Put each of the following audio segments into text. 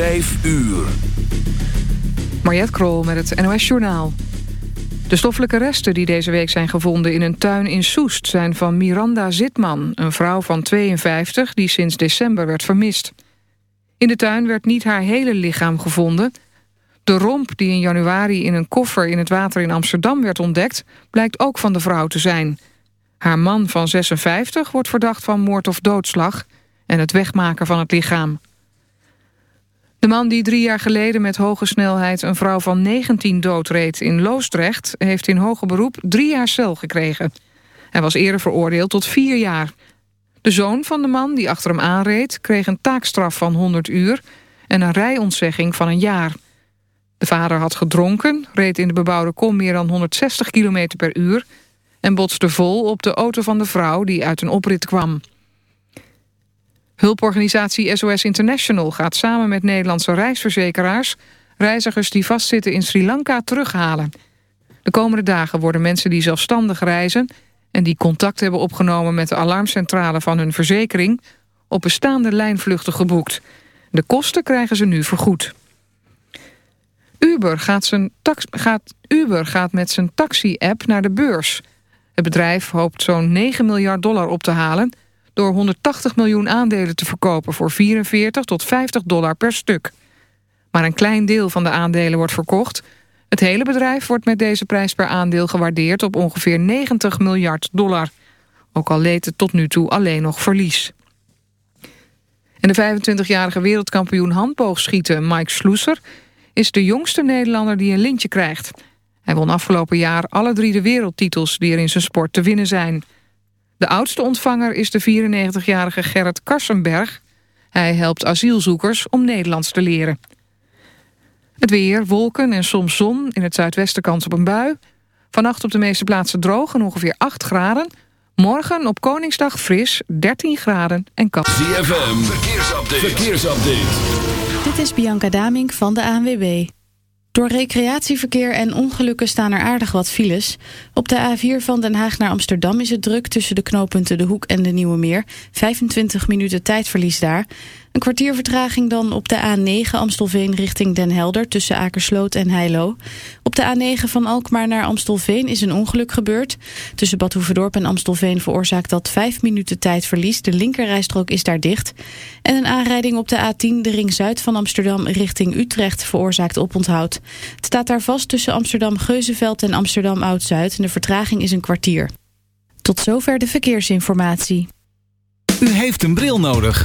5 uur. Mariette Krol met het NOS Journaal. De stoffelijke resten die deze week zijn gevonden in een tuin in Soest... zijn van Miranda Zitman, een vrouw van 52 die sinds december werd vermist. In de tuin werd niet haar hele lichaam gevonden. De romp die in januari in een koffer in het water in Amsterdam werd ontdekt... blijkt ook van de vrouw te zijn. Haar man van 56 wordt verdacht van moord of doodslag... en het wegmaken van het lichaam. De man die drie jaar geleden met hoge snelheid een vrouw van 19 doodreed in Loosdrecht... heeft in hoger beroep drie jaar cel gekregen. Hij was eerder veroordeeld tot vier jaar. De zoon van de man die achter hem aanreed kreeg een taakstraf van 100 uur... en een rijontzegging van een jaar. De vader had gedronken, reed in de bebouwde kom meer dan 160 km per uur... en botste vol op de auto van de vrouw die uit een oprit kwam. Hulporganisatie SOS International gaat samen met Nederlandse reisverzekeraars... reizigers die vastzitten in Sri Lanka terughalen. De komende dagen worden mensen die zelfstandig reizen... en die contact hebben opgenomen met de alarmcentrale van hun verzekering... op bestaande lijnvluchten geboekt. De kosten krijgen ze nu vergoed. Uber gaat, zijn tax gaat, Uber gaat met zijn taxi-app naar de beurs. Het bedrijf hoopt zo'n 9 miljard dollar op te halen door 180 miljoen aandelen te verkopen voor 44 tot 50 dollar per stuk. Maar een klein deel van de aandelen wordt verkocht. Het hele bedrijf wordt met deze prijs per aandeel gewaardeerd op ongeveer 90 miljard dollar. Ook al leed het tot nu toe alleen nog verlies. En de 25-jarige wereldkampioen handboogschieten Mike Sloeser... is de jongste Nederlander die een lintje krijgt. Hij won afgelopen jaar alle drie de wereldtitels die er in zijn sport te winnen zijn... De oudste ontvanger is de 94-jarige Gerrit Karsenberg. Hij helpt asielzoekers om Nederlands te leren. Het weer, wolken en soms zon, in het zuidwesten kans op een bui. Vannacht op de meeste plaatsen droog en ongeveer 8 graden. Morgen op Koningsdag fris, 13 graden en kans. ZFM, verkeersupdate. verkeersupdate. Dit is Bianca Damink van de ANWB. Door recreatieverkeer en ongelukken staan er aardig wat files. Op de A4 van Den Haag naar Amsterdam is het druk tussen de knooppunten De Hoek en de Nieuwe Meer. 25 minuten tijdverlies daar. Een kwartier vertraging dan op de A9 Amstelveen richting Den Helder tussen Akersloot en Heilo. Op de A9 van Alkmaar naar Amstelveen is een ongeluk gebeurd. Tussen Bad Hoeverdorp en Amstelveen veroorzaakt dat 5 minuten tijdverlies. De linkerrijstrook is daar dicht. En een aanrijding op de A10, de ring zuid van Amsterdam richting Utrecht, veroorzaakt oponthoud. Het staat daar vast tussen Amsterdam-Geuzenveld en Amsterdam-Oud-Zuid en de vertraging is een kwartier. Tot zover de verkeersinformatie. U heeft een bril nodig.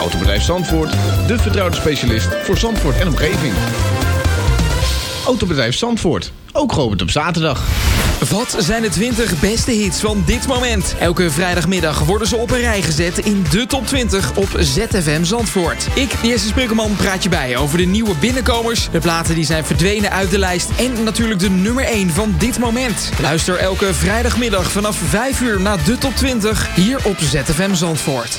Autobedrijf Zandvoort, de vertrouwde specialist voor Zandvoort en omgeving. Autobedrijf Zandvoort, ook geopend op zaterdag. Wat zijn de 20 beste hits van dit moment? Elke vrijdagmiddag worden ze op een rij gezet in de top 20 op ZFM Zandvoort. Ik, Jesse Sprukkelman, praat je bij over de nieuwe binnenkomers, de platen die zijn verdwenen uit de lijst en natuurlijk de nummer 1 van dit moment. Luister elke vrijdagmiddag vanaf 5 uur naar de top 20 hier op ZFM Zandvoort.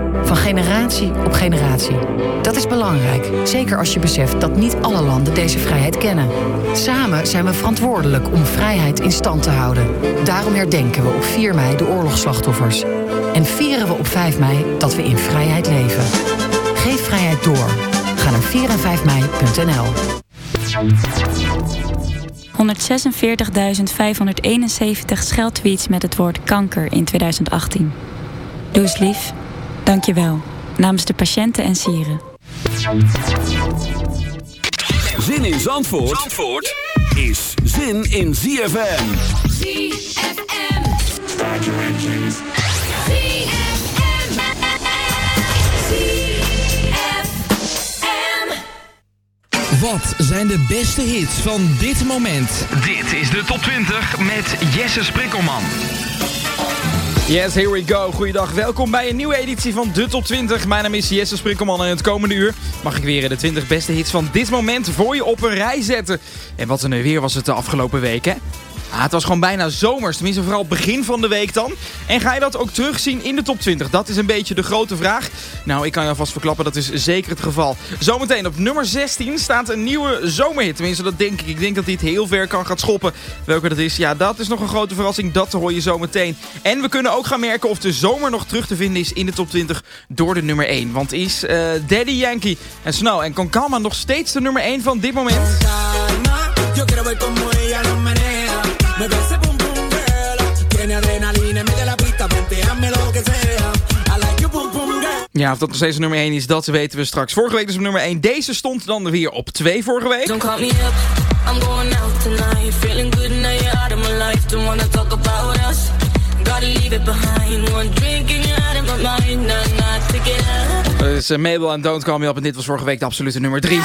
Van generatie op generatie. Dat is belangrijk, zeker als je beseft dat niet alle landen deze vrijheid kennen. Samen zijn we verantwoordelijk om vrijheid in stand te houden. Daarom herdenken we op 4 mei de oorlogsslachtoffers. En vieren we op 5 mei dat we in vrijheid leven. Geef vrijheid door. Ga naar 4 en 5 mei.nl. 146.571 scheldtweets met het woord kanker in 2018. Doe eens lief. Dank je wel. Namens de patiënten en sieren. Zin in Zandvoort, Zandvoort is zin in ZFM. ZFM. Wat zijn de beste hits van dit moment? Dit is de top 20 met Jesse Sprikkelman. Yes, here we go. Goeiedag. Welkom bij een nieuwe editie van de Top 20. Mijn naam is Jesse Sprinkelman en het komende uur mag ik weer de 20 beste hits van dit moment voor je op een rij zetten. En wat een weer was het de afgelopen week, hè? Ah, het was gewoon bijna zomers, tenminste vooral begin van de week dan. En ga je dat ook terugzien in de top 20? Dat is een beetje de grote vraag. Nou, ik kan je alvast verklappen, dat is zeker het geval. Zometeen op nummer 16 staat een nieuwe zomerhit. Tenminste, dat denk ik. Ik denk dat het heel ver kan gaan schoppen. Welke dat is, ja, dat is nog een grote verrassing. Dat hoor je zometeen. En we kunnen ook gaan merken of de zomer nog terug te vinden is in de top 20 door de nummer 1. Want is uh, Daddy Yankee en Snow en Concalma nog steeds de nummer 1 van dit moment? Me ese pum pum girl. Tiene adrenalina, mete la pista, venteame lo que sea. I like you pum pum girl. Ja, of dat nog steeds nummer 1 is, dat weten we straks. Vorige week dus op nummer 1. Deze stond dan weer op 2 vorige week. Don't call me up, I'm going out tonight. Feeling good now you're out of my life. Don't wanna talk about us. Gotta leave it behind. One drink and you're out of my mind. Nah, nah, take it out. Dat is uh, Mabel en Don't Call Me Up. En dit was vorige week de absolute nummer 3.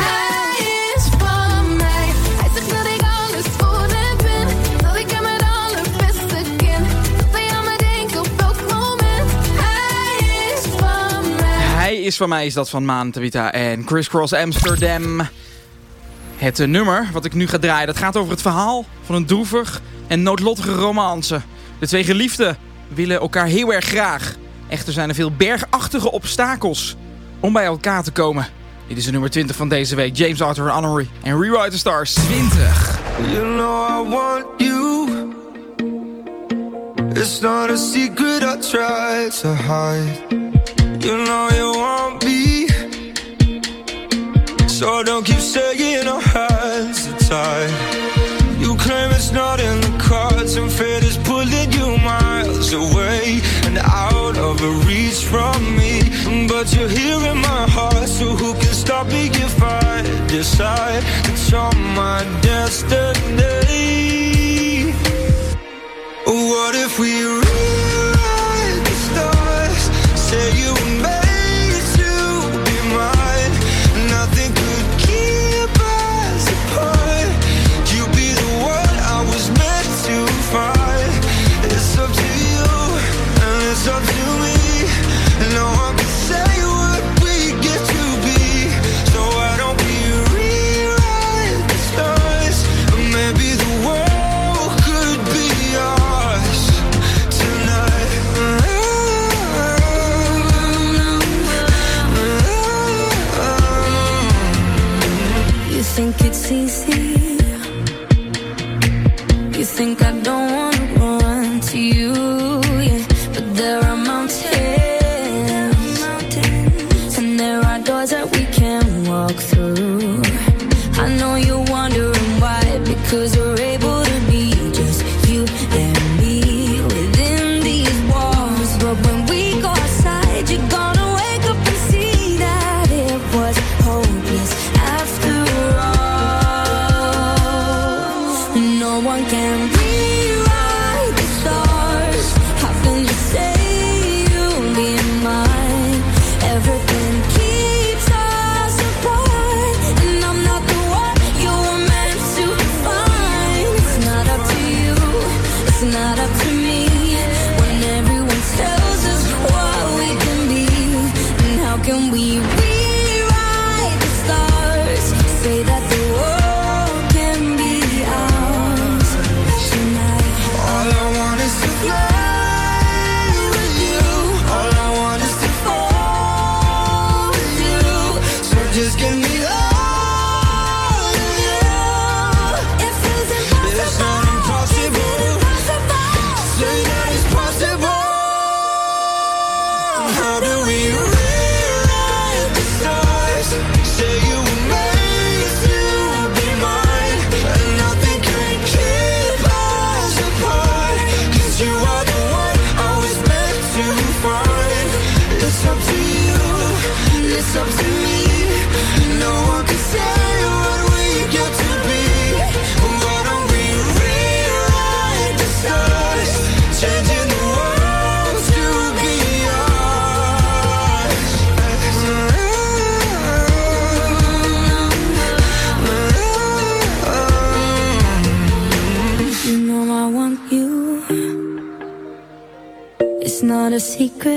Is van mij is dat van Maan Tabita en Chris Cross Amsterdam. Het uh, nummer wat ik nu ga draaien, dat gaat over het verhaal van een droevig en noodlottige romance. De twee geliefden willen elkaar heel erg graag. Echter zijn er veel bergachtige obstakels om bij elkaar te komen. Dit is de nummer 20 van deze week. James Arthur Honorary en Rewrite the Stars. 20. You know I want you. It's not a secret I try to hide. You know you want me. So don't keep saying our hands are tied You claim it's not in the cards. And fate is pulling you miles away And out of reach from me. But you're here in my heart So who can stop me if I decide it's you're my destiny? What if we rewrite the stars? Say you think I don't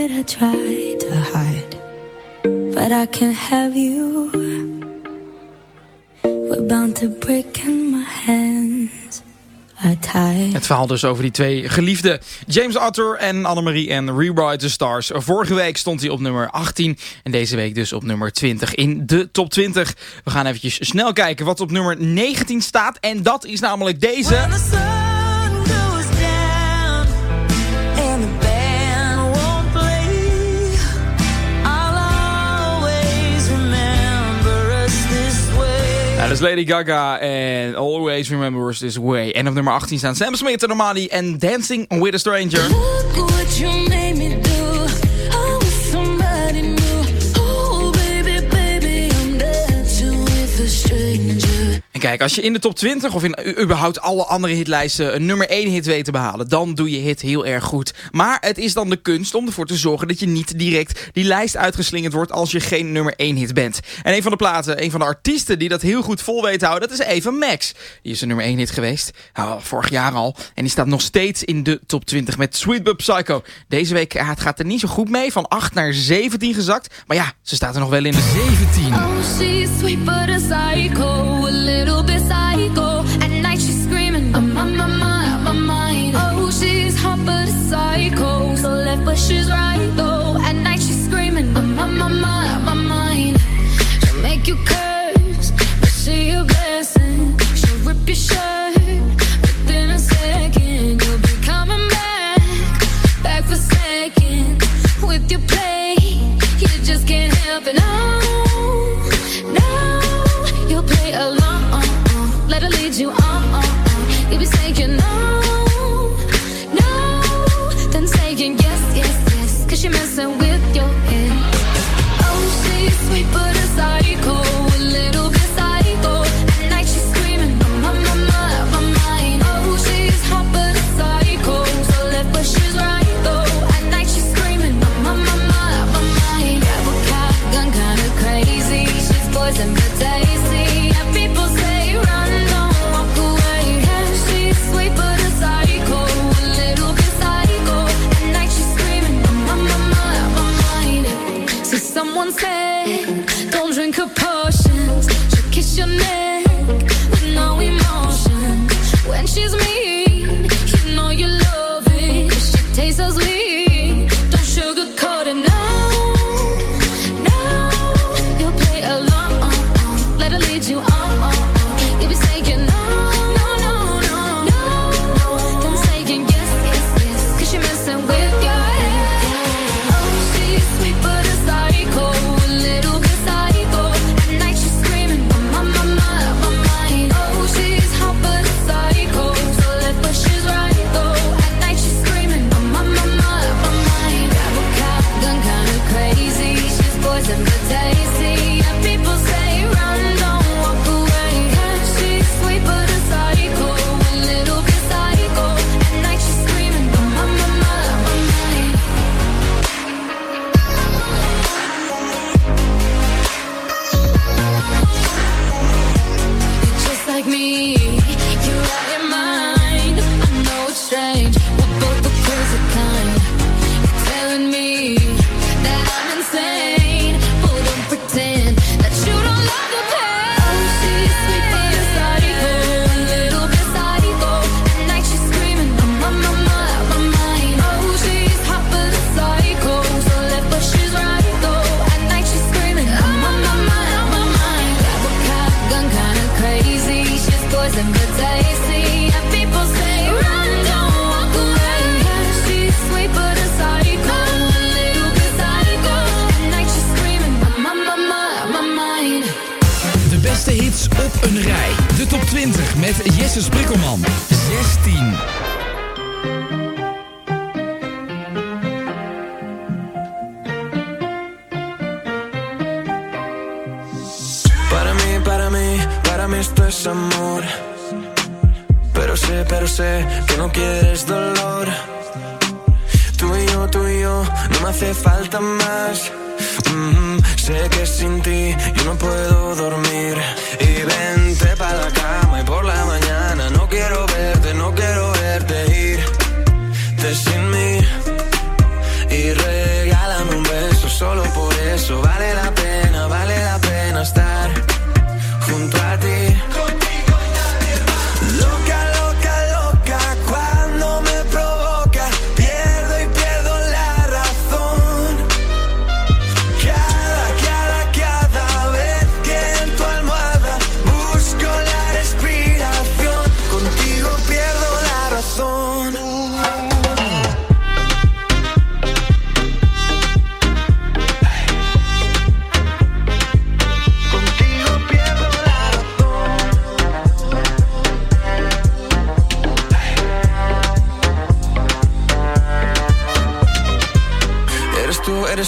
I try to hide, but I have you. We're bound to break and my hands. Het verhaal dus over die twee geliefden. James Arthur en Annemarie en Rewrite the Stars. Vorige week stond hij op nummer 18. En deze week dus op nummer 20 in de top 20. We gaan eventjes snel kijken wat op nummer 19 staat. En dat is namelijk deze. Lady Gaga en Always Remember Us This Way. En op nummer 18 staan Sam Smith en Normali en Dancing with a Stranger. What you made me En kijk, als je in de top 20 of in überhaupt alle andere hitlijsten een nummer 1 hit weet te behalen, dan doe je hit heel erg goed. Maar het is dan de kunst om ervoor te zorgen dat je niet direct die lijst uitgeslingerd wordt als je geen nummer 1 hit bent. En een van de platen, een van de artiesten die dat heel goed vol weet te houden, dat is Eva Max. Die is een nummer 1 hit geweest, nou, vorig jaar al. En die staat nog steeds in de top 20 met Sweet But Psycho. Deze week ja, het gaat er niet zo goed mee, van 8 naar 17 gezakt. Maar ja, ze staat er nog wel in de 17. Oh, she's sweet but a psycho, a little bit psycho. At night she's screaming, I'm on my mind, my mind. Oh, she's hot but a psycho, so left but she's right though. At night she's screaming, I'm on my mind, my mind. She'll make you curse,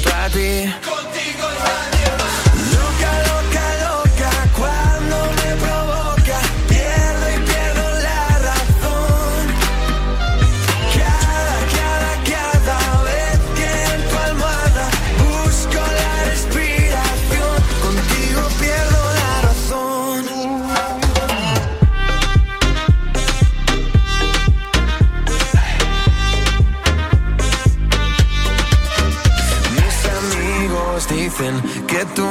junto ti Loca,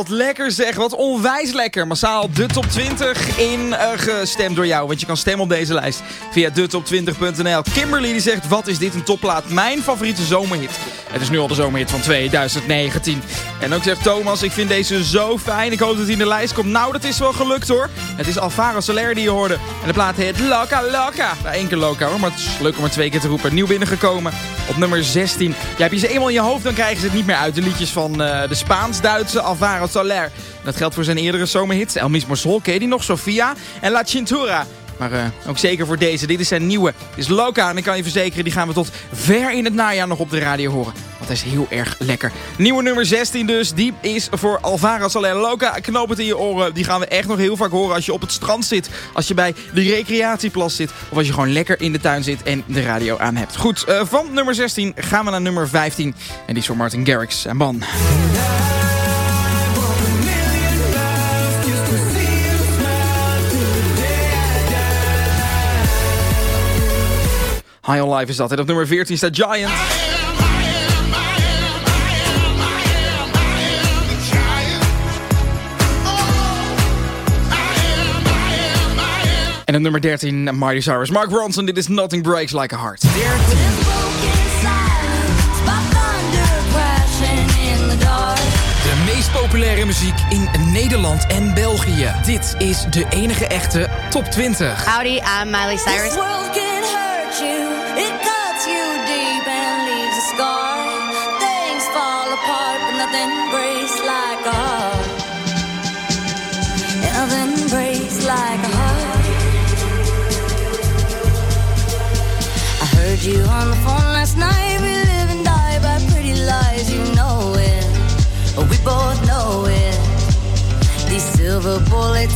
Wat lekker zeg. Wat onwijs lekker. Massaal de top 20 in eh, gestemd door jou. Want je kan stemmen op deze lijst via detop20.nl. Kimberly die zegt, wat is dit een topplaat? Mijn favoriete zomerhit. Het is nu al de zomerhit van 2019. En ook zegt Thomas, ik vind deze zo fijn. Ik hoop dat hij in de lijst komt. Nou, dat is wel gelukt hoor. Het is Alvaro Soler die je hoorde. En de plaat heet Loca Loca. Nou, één keer Loca hoor, maar het is leuk om er twee keer te roepen. Nieuw binnengekomen op nummer 16. Ja, heb je ze eenmaal in je hoofd, dan krijgen ze het niet meer uit. De liedjes van eh, de Spaans-Duitse Alvaro Soler. Dat geldt voor zijn eerdere zomerhits. El Mismo Sol, ken die nog? Sofia en La Cintura. Maar eh, ook zeker voor deze. Dit is zijn nieuwe. Dit is Loca. En ik kan je verzekeren, die gaan we tot ver in het najaar nog op de radio horen. Want hij is heel erg lekker. Nieuwe nummer 16 dus. Die is voor Alvaro Soler. Loca, knoop het in je oren. Die gaan we echt nog heel vaak horen als je op het strand zit. Als je bij de recreatieplas zit. Of als je gewoon lekker in de tuin zit en de radio aan hebt. Goed, eh, van nummer 16 gaan we naar nummer 15. En die is voor Martin Garrix en Ban. High on Life is dat. En op nummer 14 staat Giant. En op nummer 13, Miley Cyrus. Mark Ronson, dit is Nothing Breaks Like a Heart. 13. De meest populaire muziek in Nederland en België. Dit is de enige echte top 20. Howdy, I'm Miley Cyrus. Heard you on the phone last night. We live and die by pretty lies. You know it. We both know it. These silver bullets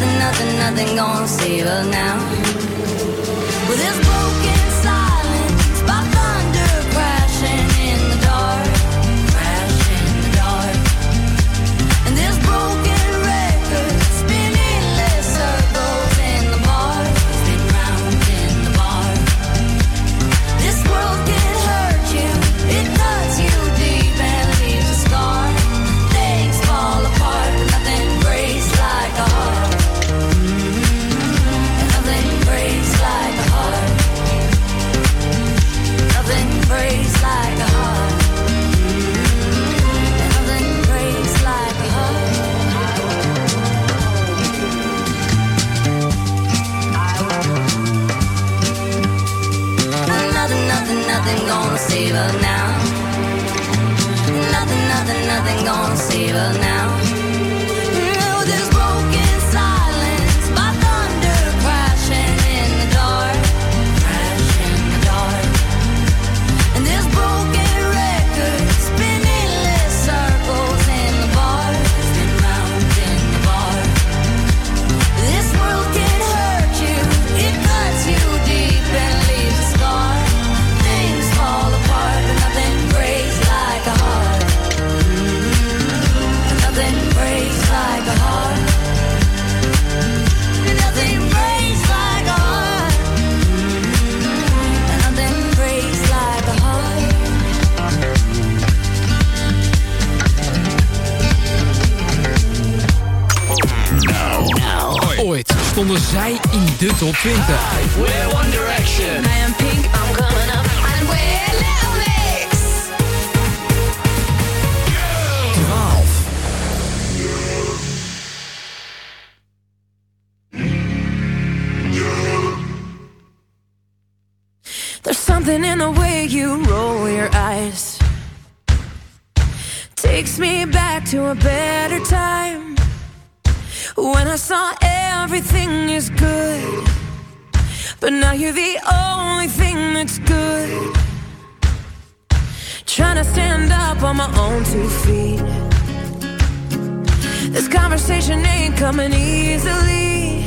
nothing, nothing, nothing gonna save us now. on my own two feet. This conversation ain't coming easily.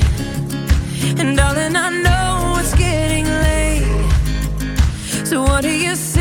And darling, I know it's getting late. So what do you say?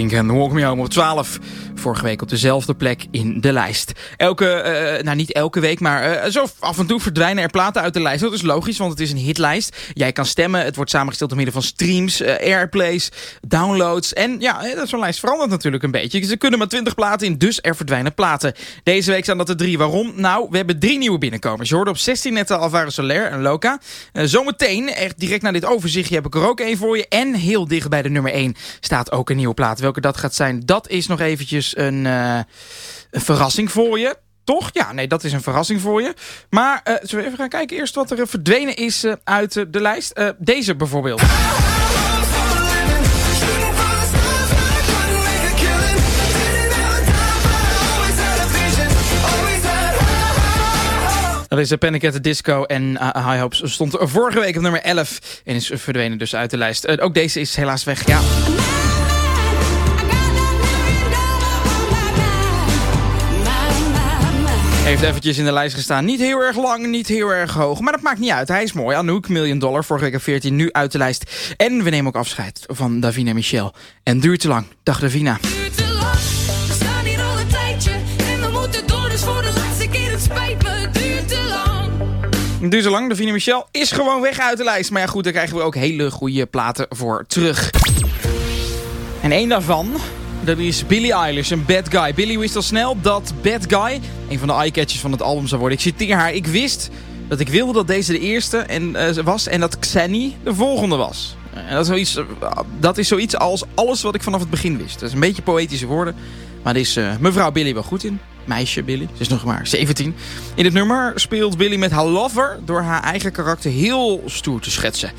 Pink en Walk Me Home op 12. Vorige week op dezelfde plek in de lijst. Elke, eh, nou niet elke week, maar eh, zo af en toe verdwijnen er platen uit de lijst. Dat is logisch, want het is een hitlijst. Jij kan stemmen, het wordt samengesteld door middel van streams, eh, airplays, downloads. En ja, zo'n lijst verandert natuurlijk een beetje. Ze kunnen maar 20 platen in, dus er verdwijnen platen. Deze week staan dat er drie. Waarom? Nou, we hebben drie nieuwe binnenkomers. Je hoorde op 16 net al Alvaro Soler en Loca. Zometeen, echt direct na dit overzichtje, heb ik er ook één voor je. En heel dicht bij de nummer 1 staat ook een nieuwe plaat. Welke dat gaat zijn, dat is nog eventjes een, eh, een verrassing voor je. Toch? Ja, nee, dat is een verrassing voor je. Maar eh, zullen we even gaan kijken eerst wat er eh, verdwenen is uit de lijst. Deze bijvoorbeeld. Dat is de Panic at the Disco en High Hopes stond vorige week op nummer 11 en is verdwenen dus uit de lijst. Ook deze is helaas weg, ja. Heeft eventjes in de lijst gestaan. Niet heel erg lang, niet heel erg hoog. Maar dat maakt niet uit. Hij is mooi. Anouk, Million Dollar. Vorige week op 14, nu uit de lijst. En we nemen ook afscheid van Davina Michel. En duurt te lang. Dag Davina. We staan hier al een tijdje en we moeten door, dus voor de laatste keer het spijt me, het duurt te lang. Duurt zo lang. Davina Michel is gewoon weg uit de lijst. Maar ja goed, daar krijgen we ook hele goede platen voor terug. En één daarvan, dat is Billie Eilish, een bad guy. Billie wist al snel dat bad guy een van de eyecatchers van het album zou worden. Ik citeer haar. Ik wist dat ik wilde dat deze de eerste en, eh, was en dat Xanny de volgende was. En dat is, zoiets, eh, dat is zoiets als alles wat ik vanaf het begin wist. Dat is een beetje poëtische woorden. Maar daar is eh, mevrouw Billy wel goed in. Meisje Billy, ze is nog maar 17. In het nummer speelt Billy met haar lover... door haar eigen karakter heel stoer te schetsen.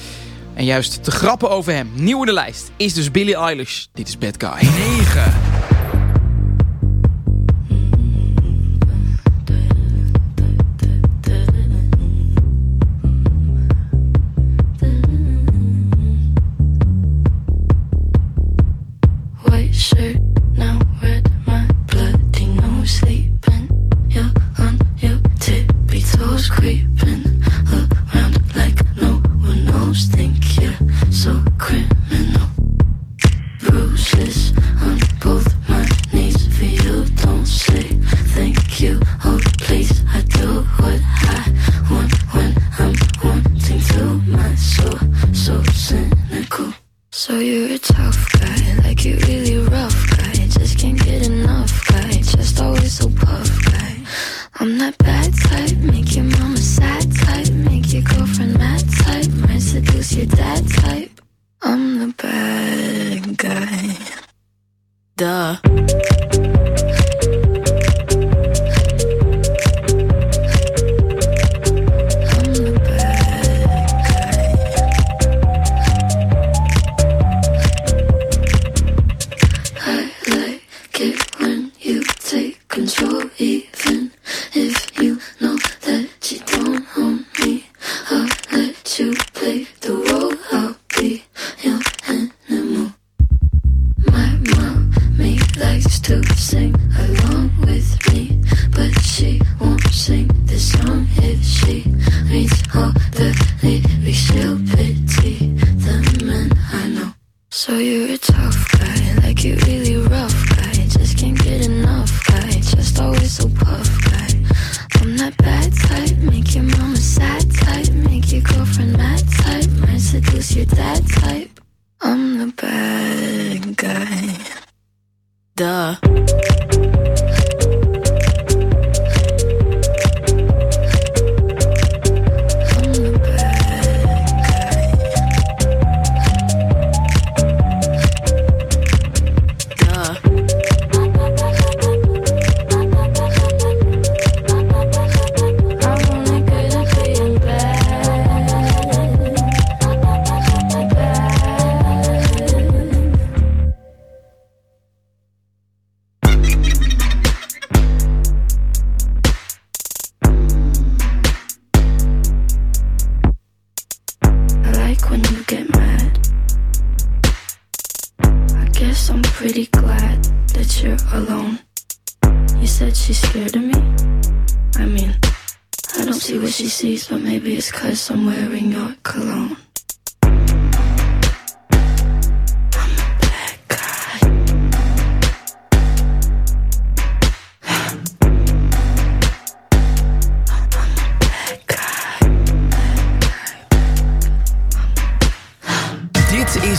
En juist te grappen over hem, nieuw in de lijst... is dus Billie Eilish. Dit is Bad Guy. 9.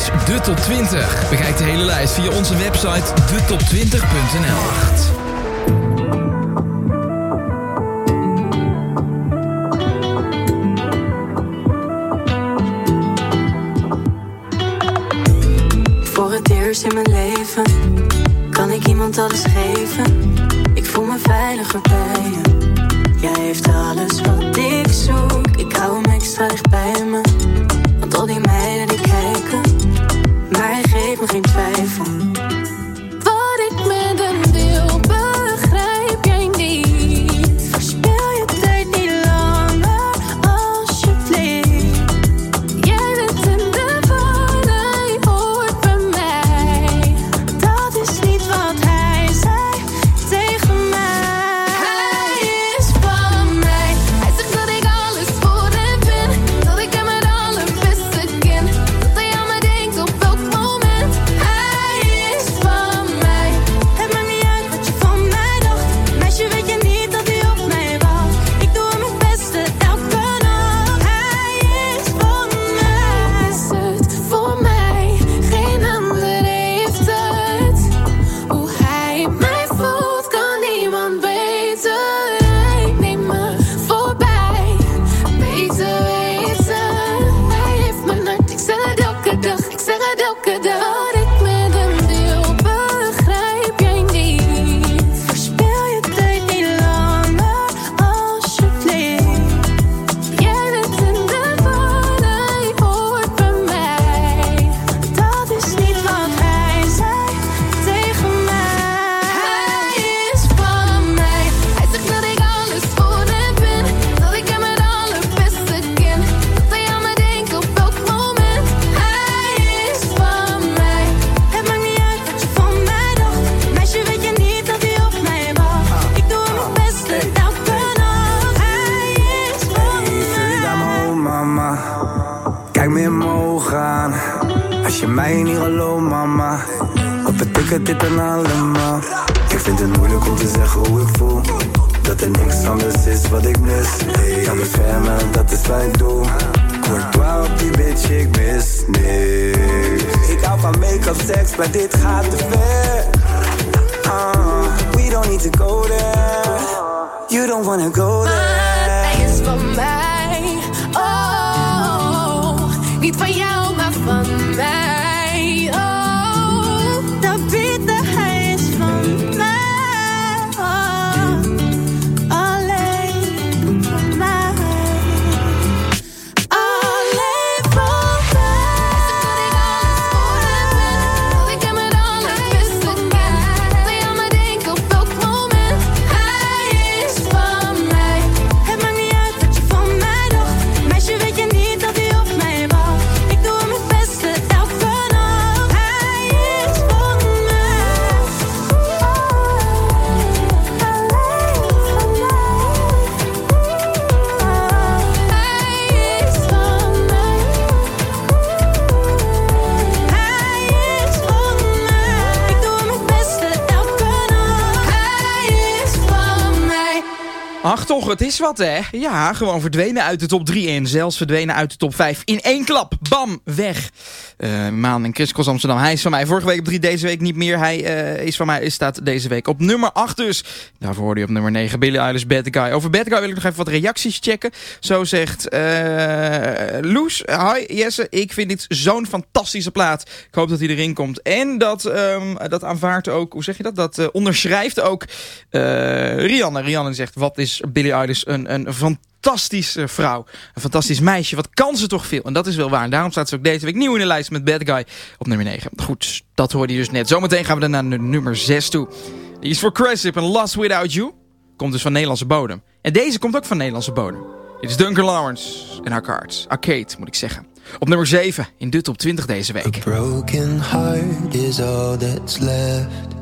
De top 20. Bekijk de hele lijst via onze website detop20.nl. Voor het eerst in mijn leven kan ik iemand alles geven. Ik voel me veiliger bij je. Jij heeft alles wat ik zoek. Ik hou hem extra dicht bij me. Want al die meiden die kijken, hij geeft me geen twijfel. Dit dan allemaal? Ik vind het moeilijk om te zeggen hoe ik voel. Dat er niks anders is wat ik mis. Hey, aan beschermen, dat is wat ik doe. Courtois op die bitch, ik mis niks. Ik hou van make-up, seks, maar dit gaat te ver. Ah, we don't need to go there. You don't wanna go there. Hij is van mij. Het is wat hè. Ja, gewoon verdwenen uit de top 3 en zelfs verdwenen uit de top 5 in één klap. Bam, weg. Eh Maan en Chris Amsterdam, hij is van mij. Vorige week op 3, deze week niet meer. Hij eh, is van mij, staat deze week op nummer 8 dus. Daarvoor hoorde je op nummer 9 Billie Eilish, Bad Guy. Over Bad Guy wil ik nog even wat reacties checken. Zo zegt eh Loes, hi Jesse, ik vind dit zo'n fantastische plaat. Ik hoop dat hij erin komt. En dat, ehm, dat aanvaardt ook, hoe zeg je dat? Dat onderschrijft ook Rianne. Rianne zegt, wat is Billie Eilish dus een, een fantastische vrouw. Een fantastisch meisje. Wat kan ze toch veel? En dat is wel waar. En daarom staat ze ook deze week nieuw in de lijst met Bad Guy op nummer 9. Goed, dat hoorde je dus net. Zometeen gaan we dan naar nummer 6 toe. Die is voor Cressip en Lost Without You. Komt dus van Nederlandse bodem. En deze komt ook van Nederlandse bodem. Dit is Duncan Lawrence en haar cards. Arcade, moet ik zeggen. Op nummer 7 in de top 20 deze week. Broken heart is all that's left.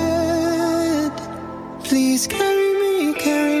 please carry me, carry me.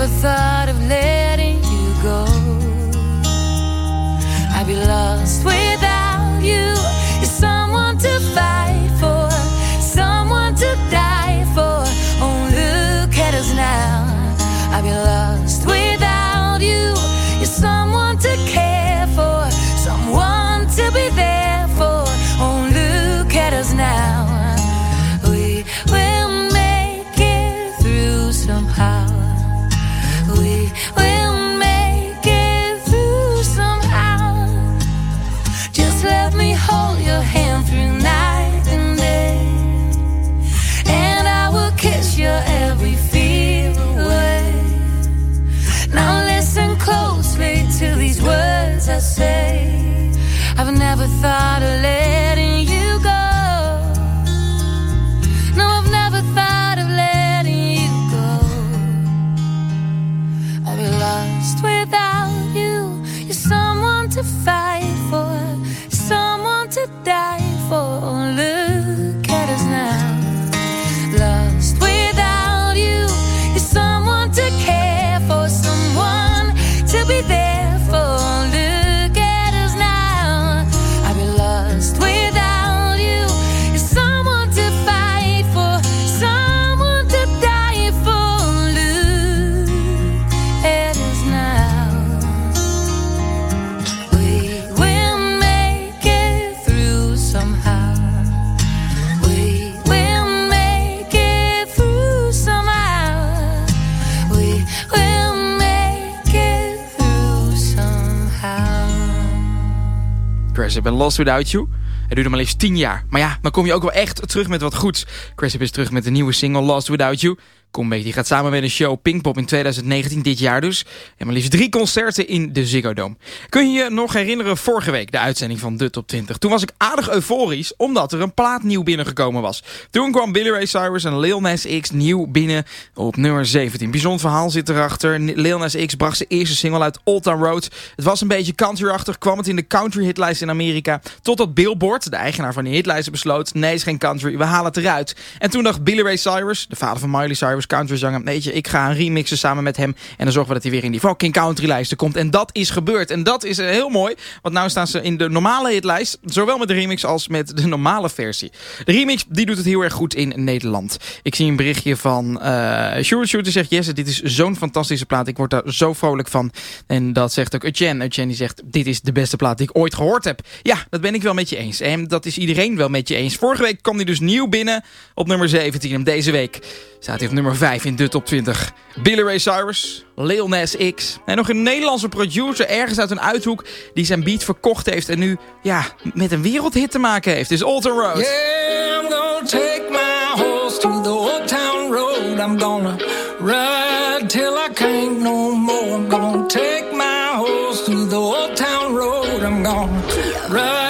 other side Cressip en Lost Without You. Het duurde maar liefst 10 jaar. Maar ja, dan kom je ook wel echt terug met wat goeds. Cressip is terug met de nieuwe single Lost Without You. Comeback die gaat samen met een show Pinkpop in 2019, dit jaar dus. En maar liefst drie concerten in de Ziggo Dome. Kun je je nog herinneren vorige week, de uitzending van de Top 20? Toen was ik aardig euforisch, omdat er een plaat nieuw binnengekomen was. Toen kwam Billy Ray Cyrus en Lil Nas X nieuw binnen op nummer 17. Bijzonder verhaal zit erachter. Lil Nas X bracht zijn eerste single uit Old Town Road. Het was een beetje country-achtig, kwam het in de country hitlijst in Amerika. Totdat Billboard, de eigenaar van die hitlijsten, besloot... nee, is geen country, we halen het eruit. En toen dacht Billy Ray Cyrus, de vader van Miley Cyrus, countryzanger... weet je, ik ga een remixen samen met hem... en dan zorgen we dat hij weer in die fucking countrylijsten komt. En dat is gebeurd. En dat is eh, heel mooi, want nu staan ze in de normale hitlijst... zowel met de remix als met de normale versie. De remix, die doet het heel erg goed in Nederland. Ik zie een berichtje van uh, Sure Shooter zegt... Jesse, dit is zo'n fantastische plaat, ik word daar zo vrolijk van. En dat zegt ook Etienne. Etienne die zegt, dit is de beste plaat die ik ooit gehoord heb. Ja, dat ben ik wel met je eens. En dat is iedereen wel met je eens. Vorige week kwam hij dus nieuw binnen op nummer 17. En deze week staat hij op nummer 5 in de top 20. Billy Ray Cyrus, Lil Nas X. En nog een Nederlandse producer ergens uit een uithoek... die zijn beat verkocht heeft en nu ja, met een wereldhit te maken heeft. Is Alton Road. Yeah, I'm gonna take my horse to the old town road. I'm gonna ride till I can't no more. I'm gonna take my horse to the old town road. I'm gonna ride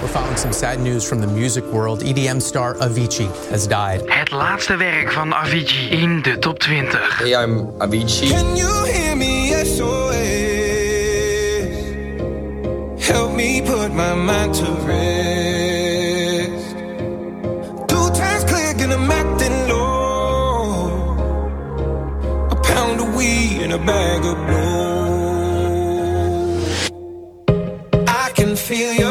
We're following some sad news from the music world. EDM star Avicii has died. Het laatste werk van Avicii in de top 20. Hey, I'm Avicii. Can you hear me? SOS. Help me put my mind to rest. Two times click and I'm acting low. A pound of weed and a bag of blow. I can feel your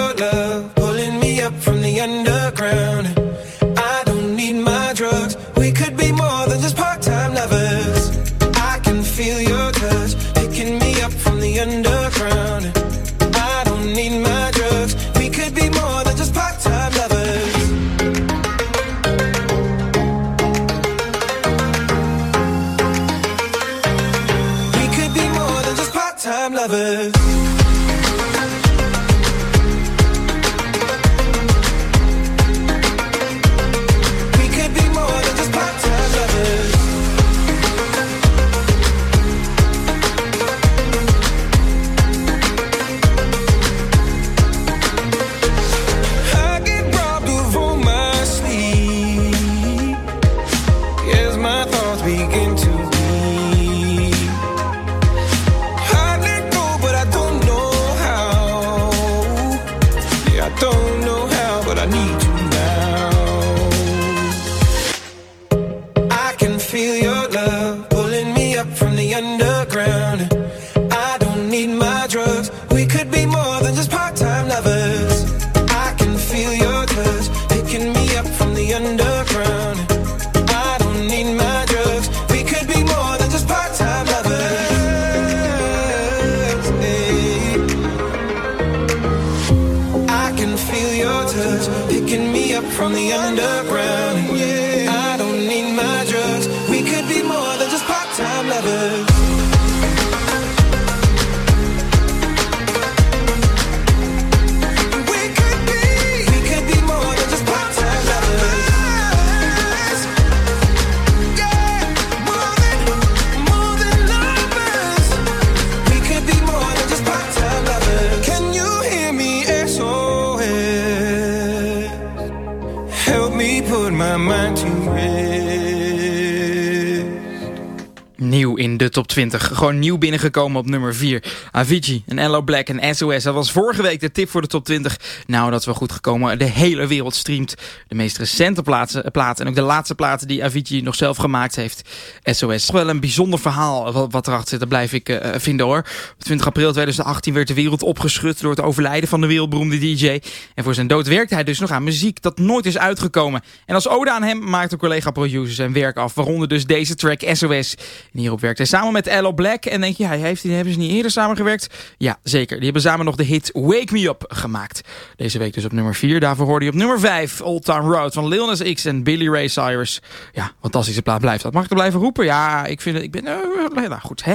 20. Gewoon nieuw binnengekomen op nummer 4. Avicii en Ello Black en SOS. Dat was vorige week de tip voor de top 20. Nou, dat is wel goed gekomen. De hele wereld streamt de meest recente plaatsen, plaat. En ook de laatste platen die Avicii nog zelf gemaakt heeft. SOS. Wel een bijzonder verhaal wat, wat erachter zit. Dat blijf ik eh, vinden hoor. Op 20 april 2018 werd de wereld opgeschud door het overlijden van de wereldberoemde DJ. En voor zijn dood werkte hij dus nog aan muziek dat nooit is uitgekomen. En als ode aan hem maakte collega-producer zijn werk af. Waaronder dus deze track SOS. En hierop werkt hij samen met Ello Black. En denk je, ja, heeft, hebben ze niet eerder samengewerkt? Ja, zeker. Die hebben samen nog de hit Wake Me Up gemaakt. Deze week dus op nummer 4. Daarvoor hoorde je op nummer 5 Old Town Road van Lil Nas X en Billy Ray Cyrus. Ja, fantastische plaat blijft dat. Mag ik er blijven roepen? Ja, ik vind het... Ik ben... eh, nou goed, hè.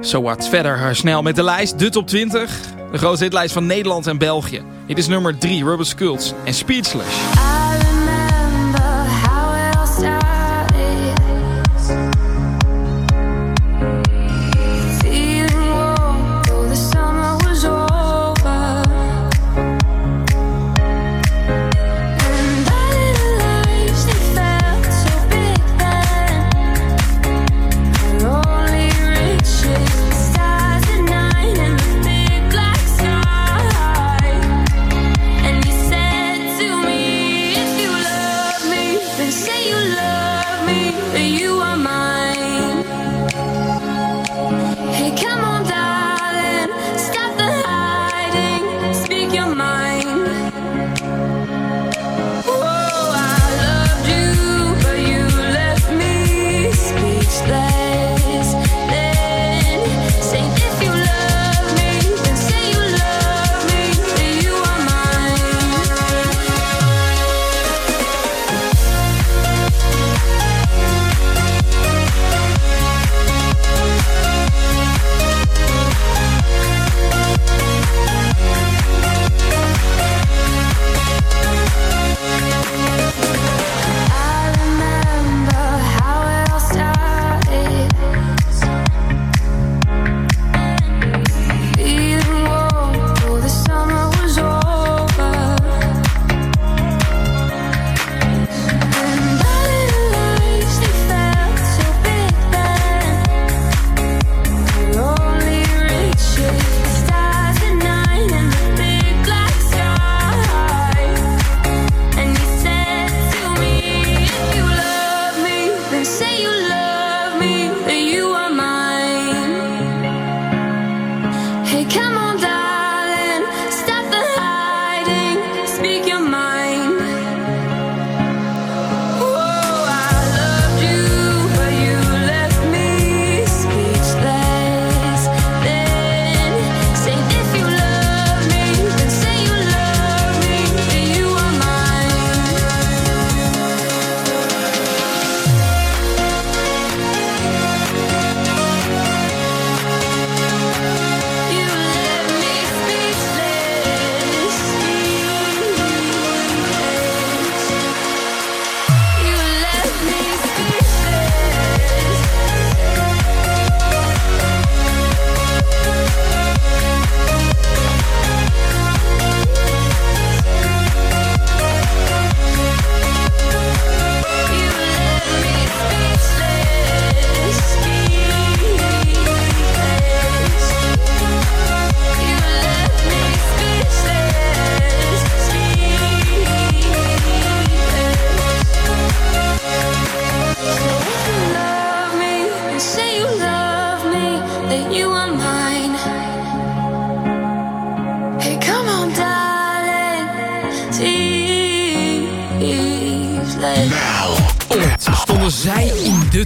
So what. Verder eh, snel met de lijst. De top 20. De grootste hitlijst van Nederland en België. Dit is nummer 3. Robert Skulls en Speechless.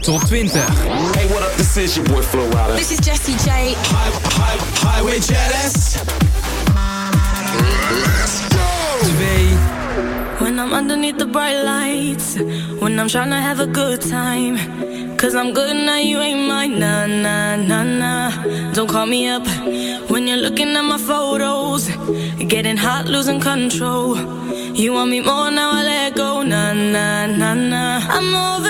Top 20. Hey, what up? This is your boy Flo Rida. This is Jessie J. Highway Jealous. Twee. When I'm underneath the bright lights, when I'm trying to have a good time. Cause I'm good now, you ain't mine. Nah, nah, nah, nah. Don't call me up when you're looking at my photos. Getting hot, losing control. You want me more now, I let go. Nah, nah, nah, nah. I'm over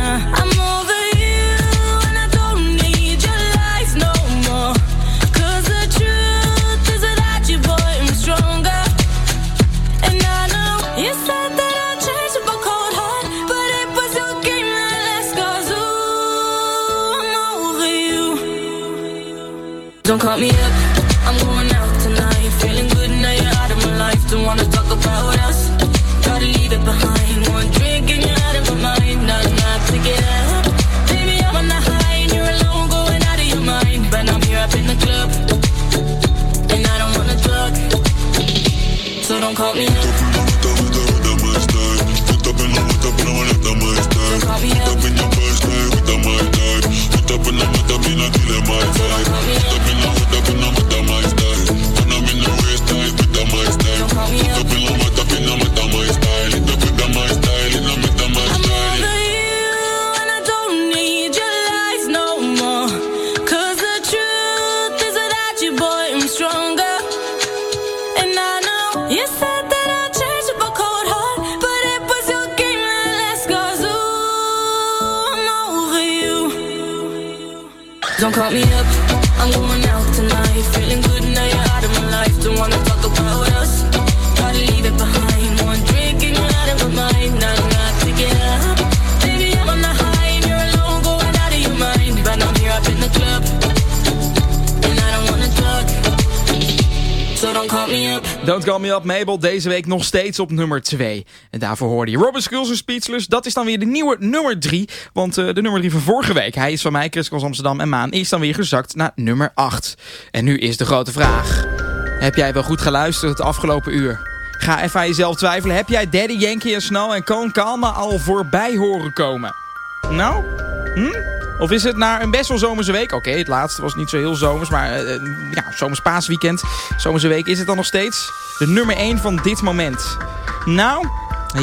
Mabel, deze week nog steeds op nummer 2. En daarvoor hoorde je Robin Schulz en Speechless. Dat is dan weer de nieuwe nummer 3. Want eh, de nummer 3 van vorige week, hij is van mij, Chris Amsterdam en Maan, is dan weer gezakt naar nummer 8. En nu is de grote vraag. Heb jij wel goed geluisterd het afgelopen uur? Ga even aan jezelf twijfelen. Heb jij Daddy Yankee en Snow en Coen Kalma al voorbij horen komen? Nou? Hm? Of is het naar een best wel zomerse week? Oké, het laatste was niet zo heel zomers, maar eh, eh, ja, zomers paasweekend. Zomerse week is het dan nog steeds de nummer 1 van dit moment. Nou,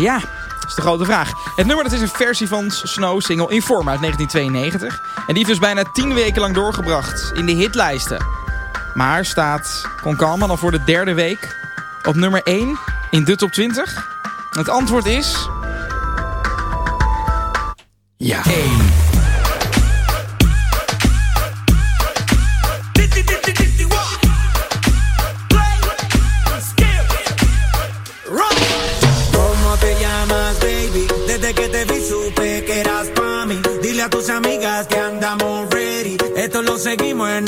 ja, dat is de grote vraag. Het nummer dat is een versie van Snow single Informa uit 1992. En die heeft dus bijna 10 weken lang doorgebracht in de hitlijsten. Maar staat Con Calma dan voor de derde week op nummer 1 in de top 20? Het antwoord is... Ja. 1. Seguimos en